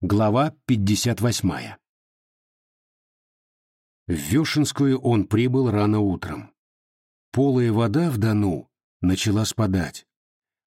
Глава 58. В Вешенскую он прибыл рано утром. Полая вода в Дону начала спадать.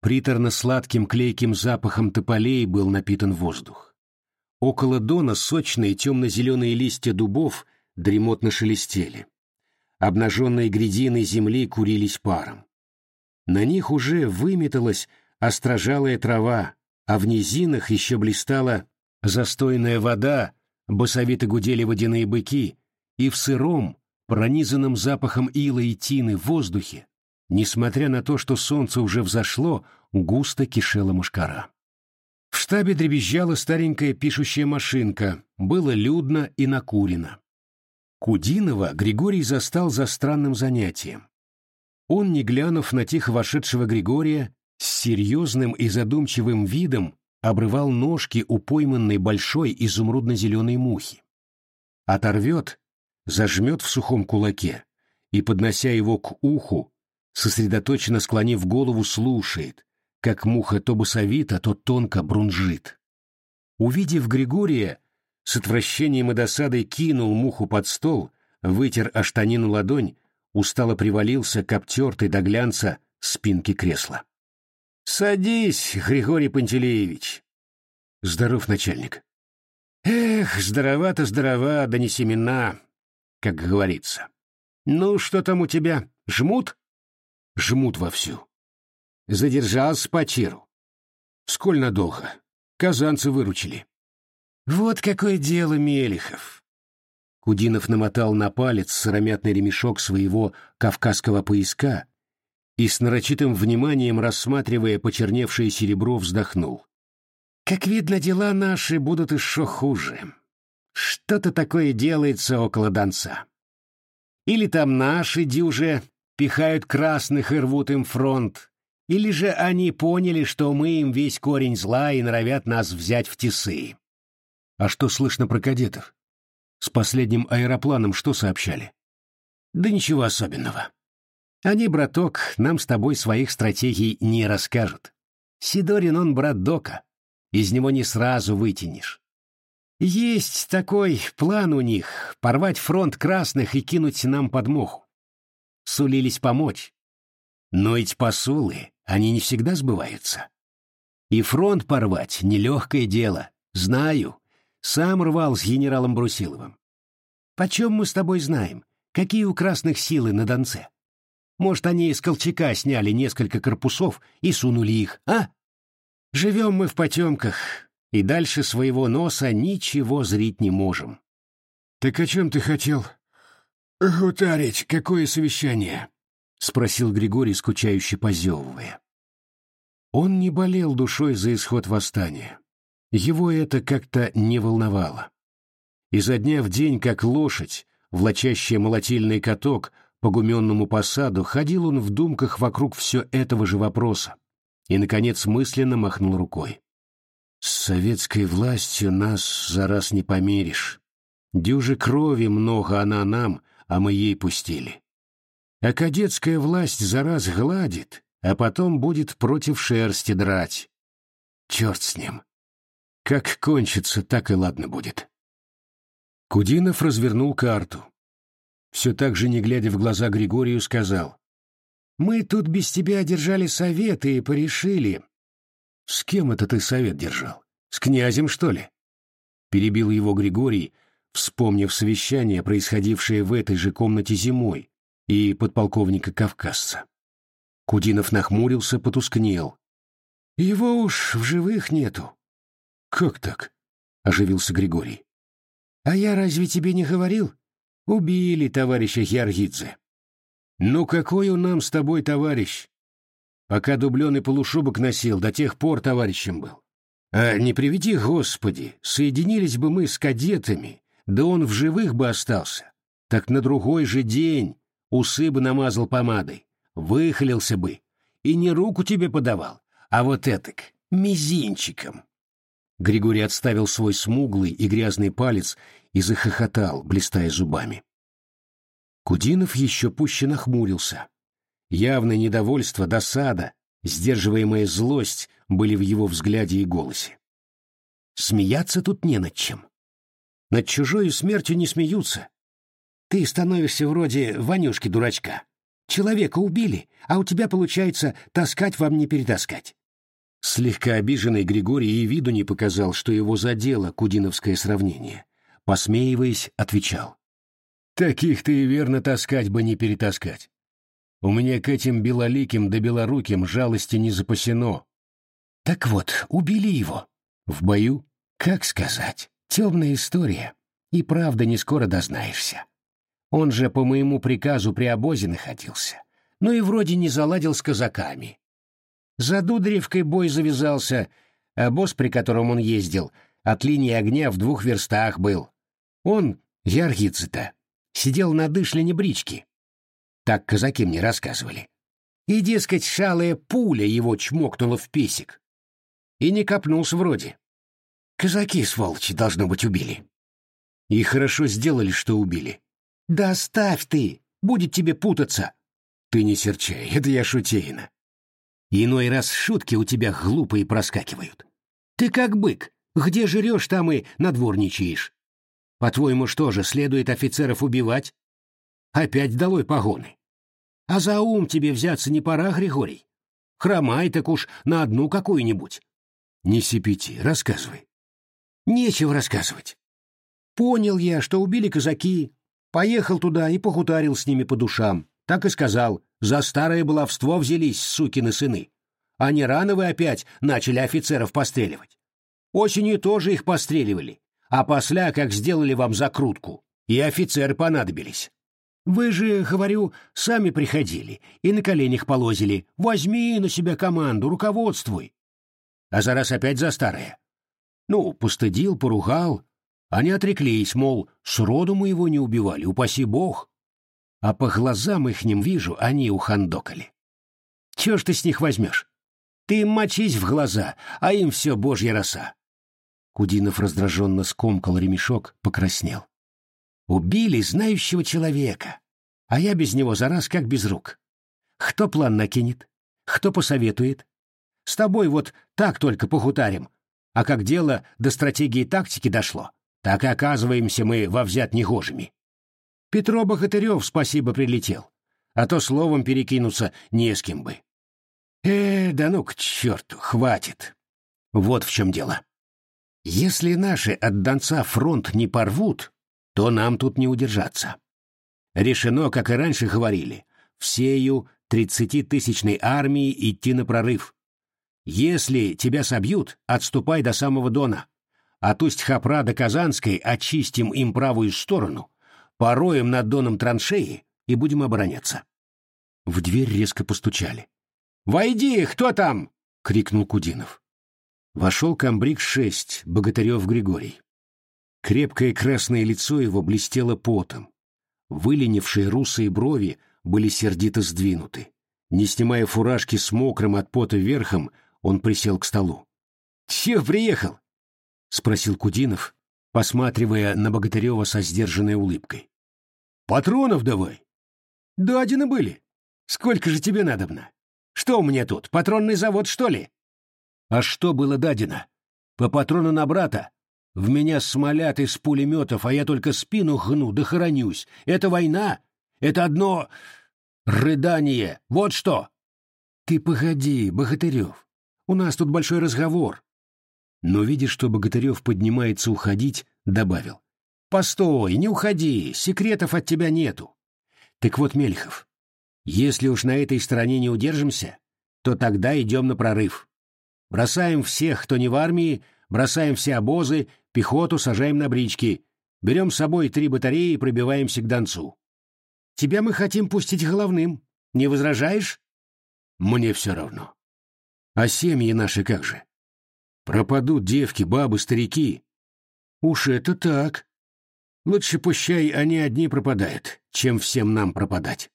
Приторно-сладким клейким запахом тополей был напитан воздух. Около Дона сочные темно-зеленые листья дубов дремотно шелестели. Обнаженные грядины земли курились паром. На них уже выметалась острожалая трава, а в низинах еще блистала застойная вода, басовито гудели водяные быки, и в сыром, пронизанном запахом ила и тины воздухе, несмотря на то, что солнце уже взошло, густо кишела мушкара. В штабе дребезжала старенькая пишущая машинка, было людно и накурено. Кудинова Григорий застал за странным занятием. Он, не глянув на тихо вошедшего Григория, с серьезным и задумчивым видом обрывал ножки у пойманной большой изумрудно-зеленой мухи. Оторвет, зажмет в сухом кулаке и, поднося его к уху, сосредоточенно склонив голову, слушает, как муха то басовито, то тонко брунжит. Увидев Григория, с отвращением и досадой кинул муху под стол, вытер о штанину ладонь, устало привалился к обтертой до глянца спинке кресла. «Садись, Григорий Пантелеевич!» «Здоров, начальник!» «Эх, здоровато-здорова, да не семена, как говорится. Ну, что там у тебя, жмут?» «Жмут вовсю». «Задержался по чиру». «Сколь надолго? Казанцы выручили». «Вот какое дело, Мелехов!» Кудинов намотал на палец сыромятный ремешок своего кавказского пояска и с нарочитым вниманием, рассматривая почерневшее серебро, вздохнул. «Как видно, дела наши будут еще хуже. Что-то такое делается около Донца. Или там наши дюже пихают красных и рвут им фронт, или же они поняли, что мы им весь корень зла и норовят нас взять в тесы. А что слышно про кадетов? С последним аэропланом что сообщали? Да ничего особенного. Они, браток, нам с тобой своих стратегий не расскажут. Сидорин он брат Дока, из него не сразу вытянешь. Есть такой план у них — порвать фронт красных и кинуть нам подмоху. Сулились помочь. Но эти посулы, они не всегда сбываются. И фронт порвать — нелегкое дело. Знаю. Сам рвал с генералом Брусиловым. Почем мы с тобой знаем, какие у красных силы на Донце? Может, они из Колчака сняли несколько корпусов и сунули их, а? Живем мы в потемках, и дальше своего носа ничего зрить не можем. — Так о чем ты хотел? — Гутарить, какое совещание? — спросил Григорий, скучающе позевывая. Он не болел душой за исход восстания. Его это как-то не волновало. Изо дня в день, как лошадь, влачащая молотильный каток, по гуменному посаду ходил он в думках вокруг все этого же вопроса и, наконец, мысленно махнул рукой. «С советской властью нас за раз не померишь. Дюжи крови много она нам, а мы ей пустили. А кадетская власть за раз гладит, а потом будет против шерсти драть. Черт с ним. Как кончится, так и ладно будет». Кудинов развернул карту все так же, не глядя в глаза Григорию, сказал. «Мы тут без тебя держали совет и порешили». «С кем это ты совет держал? С князем, что ли?» Перебил его Григорий, вспомнив совещание, происходившее в этой же комнате зимой, и подполковника Кавказца. Кудинов нахмурился, потускнел. «Его уж в живых нету». «Как так?» — оживился Григорий. «А я разве тебе не говорил? Убили товарища Хиаргидзе. Ну какой он нам с тобой товарищ? Пока дубленый полушубок носил, до тех пор товарищем был. А не приведи, Господи, соединились бы мы с кадетами, да он в живых бы остался. Так на другой же день усы бы намазал помадой, выхалился бы, и не руку тебе подавал, а вот этак, мизинчиком. Григорий отставил свой смуглый и грязный палец и захохотал, блистая зубами. Кудинов еще пуще нахмурился. Явное недовольство, досада, сдерживаемая злость были в его взгляде и голосе. Смеяться тут не над чем. Над чужой смертью не смеются. Ты становишься вроде Ванюшки-дурачка. Человека убили, а у тебя получается таскать вам не перетаскать. Слегка обиженный Григорий и виду не показал, что его задело кудиновское сравнение. Посмеиваясь, отвечал. «Таких ты и верно таскать бы не перетаскать. У меня к этим белоликим да белоруким жалости не запасено». «Так вот, убили его. В бою? Как сказать? Темная история. И правда не скоро дознаешься. Он же по моему приказу при обозе находился. Ну и вроде не заладил с казаками. За Дударевкой бой завязался, а босс, при котором он ездил, от линии огня в двух верстах был. Он, Яргицы-то, сидел на дышлине брички. Так казаки мне рассказывали. И, дескать, шалая пуля его чмокнула в песик. И не копнулся вроде. Казаки, сволочи, должно быть, убили. И хорошо сделали, что убили. Да оставь ты, будет тебе путаться. Ты не серчай, это я шутейно. Иной раз шутки у тебя глупые проскакивают. Ты как бык, где жрешь, там и надворничаешь. По-твоему, что же, следует офицеров убивать? Опять долой погоны. А за ум тебе взяться не пора, Григорий? Хромай так уж на одну какую-нибудь. Не сипяти, рассказывай. Нечего рассказывать. Понял я, что убили казаки, поехал туда и похутарил с ними по душам. Так и сказал, за старое баловство взялись, сукины сыны. А не рано вы опять начали офицеров постреливать. Осенью тоже их постреливали, а после, как сделали вам закрутку, и офицеры понадобились. Вы же, говорю, сами приходили и на коленях полозили. Возьми на себя команду, руководствуй. А за раз опять за старое. Ну, постыдил, поругал. Они отреклись, мол, сроду мы его не убивали, упаси бог а по глазам ихним вижу, они ухандокали. Чего ж ты с них возьмешь? Ты им мочись в глаза, а им все божья роса. Кудинов раздраженно скомкал ремешок, покраснел. Убили знающего человека, а я без него за раз как без рук. Кто план накинет? Кто посоветует? С тобой вот так только похутарим, а как дело до стратегии тактики дошло, так и оказываемся мы во взят негожими. Петро Богатырев спасибо прилетел, а то словом перекинуться не с кем бы. Э, да ну к черту, хватит. Вот в чем дело. Если наши от Донца фронт не порвут, то нам тут не удержаться. Решено, как и раньше говорили, всею тридцатитысячной армии идти на прорыв. Если тебя собьют, отступай до самого Дона. От Усть-Хапра до Казанской очистим им правую сторону, Пороем над доном траншеи и будем обороняться. В дверь резко постучали. «Войди! Кто там?» — крикнул Кудинов. Вошел комбриг-6, Богатырев Григорий. Крепкое красное лицо его блестело потом. Выленившие русые брови были сердито сдвинуты. Не снимая фуражки с мокрым от пота верхом, он присел к столу. «Чего приехал?» — спросил Кудинов, посматривая на Богатырева со сдержанной улыбкой. Патронов давай. Дадины были. Сколько же тебе надобно? Что у меня тут, патронный завод, что ли? А что было дадено? По патрону на брата? В меня смолят из пулеметов, а я только спину гну да хоронюсь. Это война? Это одно... рыдание. Вот что! Ты погоди, Богатырев. У нас тут большой разговор. Но, видя, что Богатырев поднимается уходить, добавил. Постой, не уходи, секретов от тебя нету. Так вот, Мельхов, если уж на этой стороне не удержимся, то тогда идем на прорыв. Бросаем всех, кто не в армии, бросаем все обозы, пехоту сажаем на брички, берем с собой три батареи и пробиваемся к Донцу. Тебя мы хотим пустить головным. Не возражаешь? Мне все равно. А семьи наши как же? Пропадут девки, бабы, старики. Уж это так. Лучше пущай они одни пропадают, чем всем нам пропадать.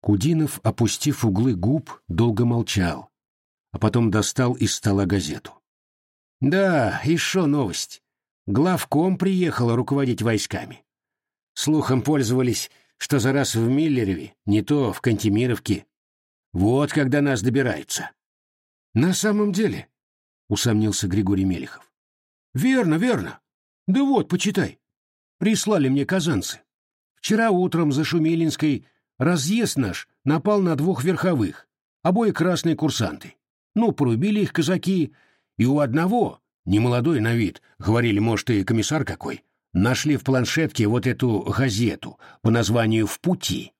Кудинов, опустив углы губ, долго молчал, а потом достал из стола газету. Да, еще новость. Главком приехала руководить войсками. Слухом пользовались, что за раз в Миллерове, не то в Кантемировке. Вот когда нас добираются. На самом деле, — усомнился Григорий Мелехов, Верно, верно. Да вот, почитай. Прислали мне казанцы. Вчера утром за Шумилинской разъезд наш напал на двух верховых, обои красные курсанты. Ну, порубили их казаки, и у одного, немолодой на вид, говорили, может, и комиссар какой, нашли в планшетке вот эту газету по названию «В пути»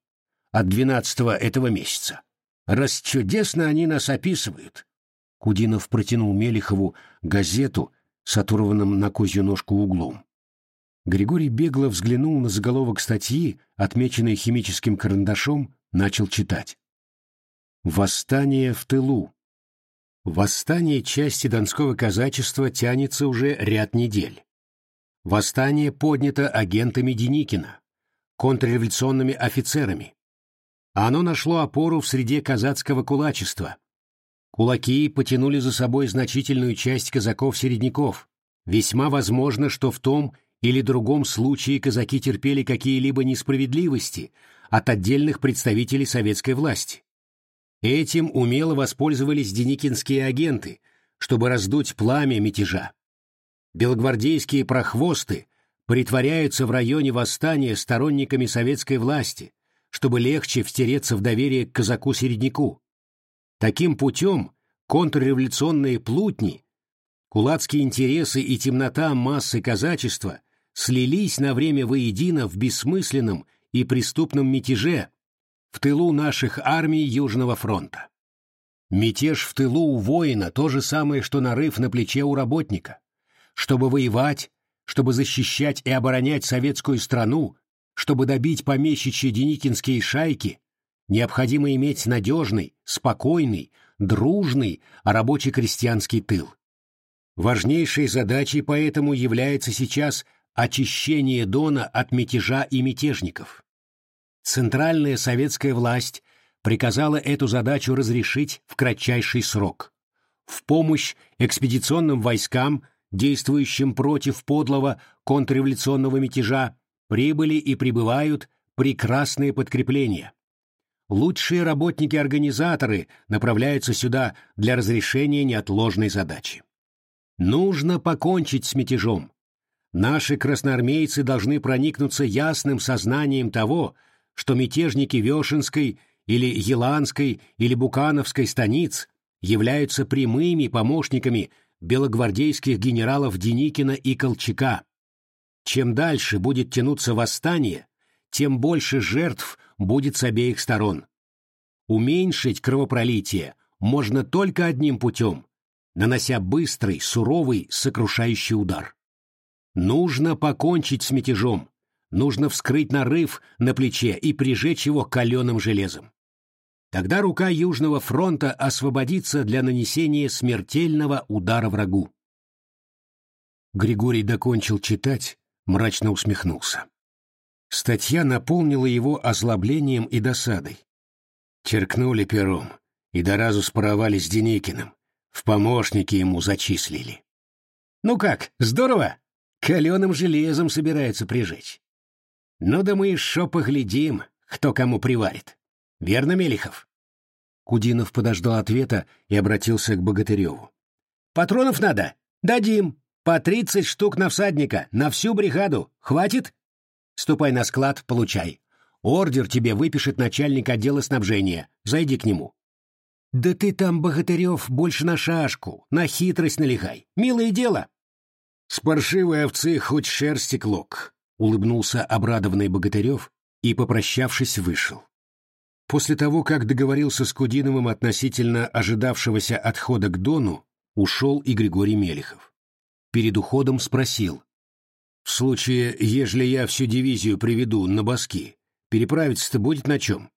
от двенадцатого этого месяца. Расчудесно они нас описывают. Кудинов протянул Мелихову газету с оторванным на козью ножку углом. Григорий бегло взглянул на заголовок статьи, отмеченной химическим карандашом, начал читать. «Восстание в тылу. Восстание части Донского казачества тянется уже ряд недель. Восстание поднято агентами Деникина, контрреволюционными офицерами. Оно нашло опору в среде казацкого кулачества. Кулаки потянули за собой значительную часть казаков-середняков. Весьма возможно, что в том или другом случае казаки терпели какие-либо несправедливости от отдельных представителей советской власти. Этим умело воспользовались деникинские агенты, чтобы раздуть пламя мятежа. Белогвардейские прохвосты притворяются в районе восстания сторонниками советской власти, чтобы легче встереться в доверие к казаку-середняку. Таким путем контрреволюционные плутни, кулацкие интересы и темнота массы казачества слились на время воедино в бессмысленном и преступном мятеже, в тылу наших армий Южного фронта. Мятеж в тылу у воина то же самое, что нарыв на плече у работника. Чтобы воевать, чтобы защищать и оборонять советскую страну, чтобы добить помещичьи деникинские шайки, необходимо иметь надежный, спокойный, дружный рабоче-крестьянский тыл. Важнейшей задачей поэтому является сейчас очищение Дона от мятежа и мятежников. Центральная советская власть приказала эту задачу разрешить в кратчайший срок. В помощь экспедиционным войскам, действующим против подлого контрреволюционного мятежа, прибыли и прибывают прекрасные подкрепления. Лучшие работники-организаторы направляются сюда для разрешения неотложной задачи. Нужно покончить с мятежом. Наши красноармейцы должны проникнуться ясным сознанием того, что мятежники Вешенской или Еланской или Букановской станиц являются прямыми помощниками белогвардейских генералов Деникина и Колчака. Чем дальше будет тянуться восстание, тем больше жертв будет с обеих сторон. Уменьшить кровопролитие можно только одним путем, нанося быстрый, суровый, сокрушающий удар. Нужно покончить с мятежом, нужно вскрыть нарыв на плече и прижечь его каленым железом. Тогда рука Южного фронта освободится для нанесения смертельного удара врагу. Григорий докончил читать, мрачно усмехнулся. Статья наполнила его озлоблением и досадой. Черкнули пером и до разу споровали с Деникиным, в помощники ему зачислили. «Ну как, здорово? Каленым железом собирается прижечь. Ну да мы еще поглядим, кто кому приварит. Верно, Мелихов? Кудинов подождал ответа и обратился к Богатыреву. Патронов надо? Дадим. По тридцать штук на всадника, на всю бригаду. Хватит? Ступай на склад, получай. Ордер тебе выпишет начальник отдела снабжения. Зайди к нему. Да ты там, Богатырев, больше на шашку, на хитрость налегай. Милое дело. С паршивой овцы хоть шерсти клок, — улыбнулся обрадованный Богатырев и, попрощавшись, вышел. После того, как договорился с Кудиновым относительно ожидавшегося отхода к Дону, ушел и Григорий Мелехов. Перед уходом спросил. «В случае, ежели я всю дивизию приведу на Баски, переправиться-то будет на чем?»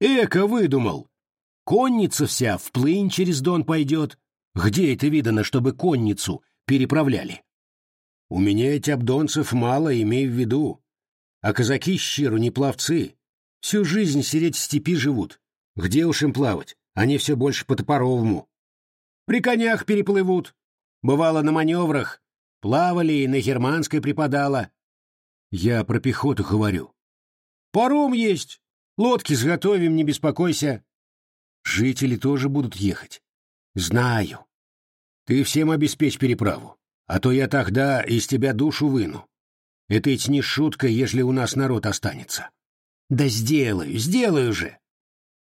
«Эко выдумал! Конница вся в плынь через Дон пойдет. Где это видано, чтобы конницу переправляли?» У меня эти обдонцев мало, имей в виду. А казаки щиру не пловцы. Всю жизнь сидеть в степи живут. Где уж им плавать? Они все больше по Топоровому. При конях переплывут. Бывало на маневрах. Плавали и на германской преподала. Я про пехоту говорю. Паром есть. Лодки сготовим, не беспокойся. Жители тоже будут ехать. Знаю. Ты всем обеспечь переправу. А то я тогда из тебя душу выну. Это ведь не шутка, если у нас народ останется. Да сделаю, сделаю же.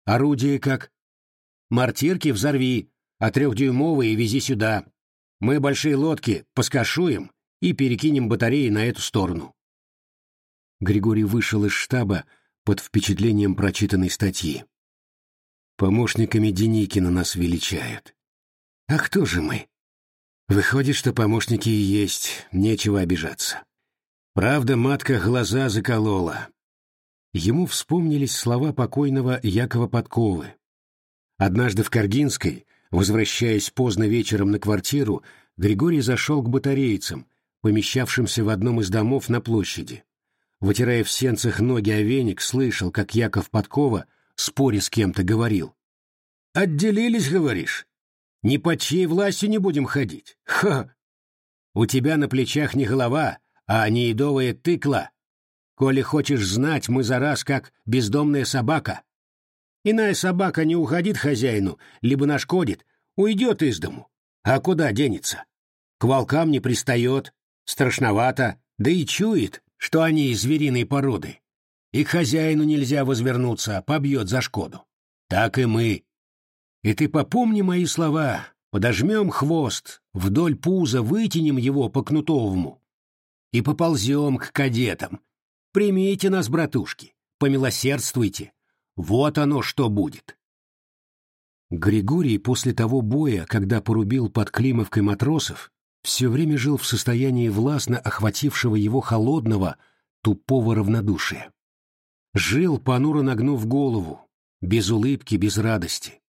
Орудие как? Мортирки взорви, а трехдюймовые вези сюда. Мы большие лодки поскашуем и перекинем батареи на эту сторону. Григорий вышел из штаба под впечатлением прочитанной статьи. Помощниками Деникина нас величают. А кто же мы? Выходит, что помощники и есть, нечего обижаться. Правда, матка глаза заколола. Ему вспомнились слова покойного Якова Подковы. Однажды в Каргинской, возвращаясь поздно вечером на квартиру, Григорий зашел к батарейцам, помещавшимся в одном из домов на площади. Вытирая в сенцах ноги о веник, слышал, как Яков Подкова, споря с кем-то, говорил. «Отделились, говоришь? Ни под чьей властью не будем ходить. Ха! У тебя на плечах не голова, а неедовая тыкла, Коли хочешь знать, мы за раз как бездомная собака. Иная собака не уходит хозяину, либо нашкодит, уйдет из дому. А куда денется? К волкам не пристает, страшновато, да и чует, что они из звериной породы. И к хозяину нельзя возвернуться, побьет за шкоду. Так и мы. И ты попомни мои слова, подожмем хвост, вдоль пуза вытянем его по кнутовому и поползем к кадетам, Примите нас, братушки, помилосердствуйте. Вот оно что будет. Григорий после того боя, когда порубил под Климовкой матросов, все время жил в состоянии властно охватившего его холодного, тупого равнодушия. Жил, понуро нагнув голову, без улыбки, без радости.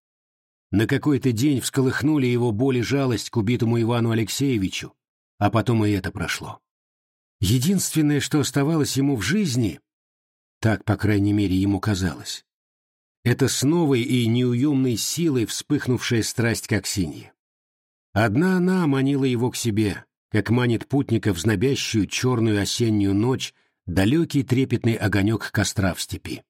На какой-то день всколыхнули его боль и жалость к убитому Ивану Алексеевичу, а потом и это прошло. Единственное, что оставалось ему в жизни, так, по крайней мере, ему казалось, это с новой и неуемной силой вспыхнувшая страсть к Аксинье. Одна она манила его к себе, как манит путника в знобящую черную осеннюю ночь далекий трепетный огонек костра в степи.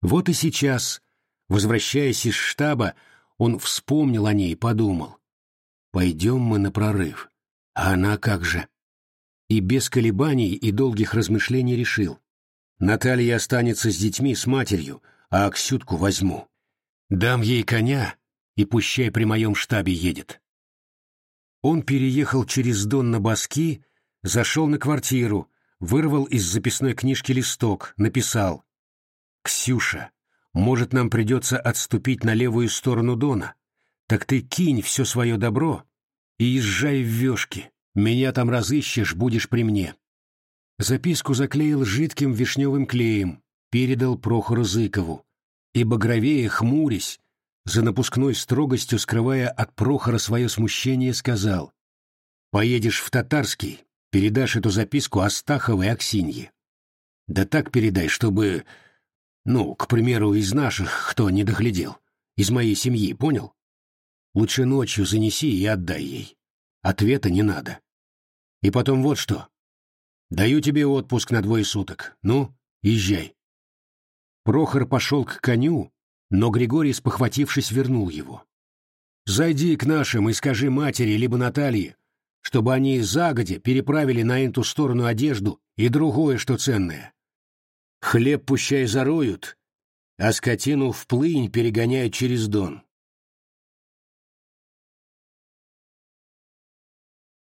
Вот и сейчас, возвращаясь из штаба, он вспомнил о ней и подумал. «Пойдем мы на прорыв. А она как же?» и без колебаний и долгих размышлений решил. Наталья останется с детьми, с матерью, а Аксютку возьму. Дам ей коня, и пущай при моем штабе едет. Он переехал через Дон на Баски, зашел на квартиру, вырвал из записной книжки листок, написал «Ксюша, может, нам придется отступить на левую сторону Дона? Так ты кинь все свое добро и езжай в вешки, меня там разыщешь, будешь при мне. Записку заклеил жидким вишневым клеем, передал Прохору Зыкову. И багровее, хмурясь, за напускной строгостью скрывая от Прохора свое смущение, сказал «Поедешь в Татарский, передашь эту записку Астаховой Аксинье. Да так передай, чтобы, ну, к примеру, из наших, кто не доглядел, из моей семьи, понял? Лучше ночью занеси и отдай ей. Ответа не надо. И потом вот что. Даю тебе отпуск на двое суток. Ну, езжай. Прохор пошел к коню, но Григорий, спохватившись, вернул его. Зайди к нашим и скажи матери либо Наталье, чтобы они загодя переправили на эту сторону одежду и другое, что ценное. Хлеб пущай зароют, а скотину в плынь перегоняют через Дон.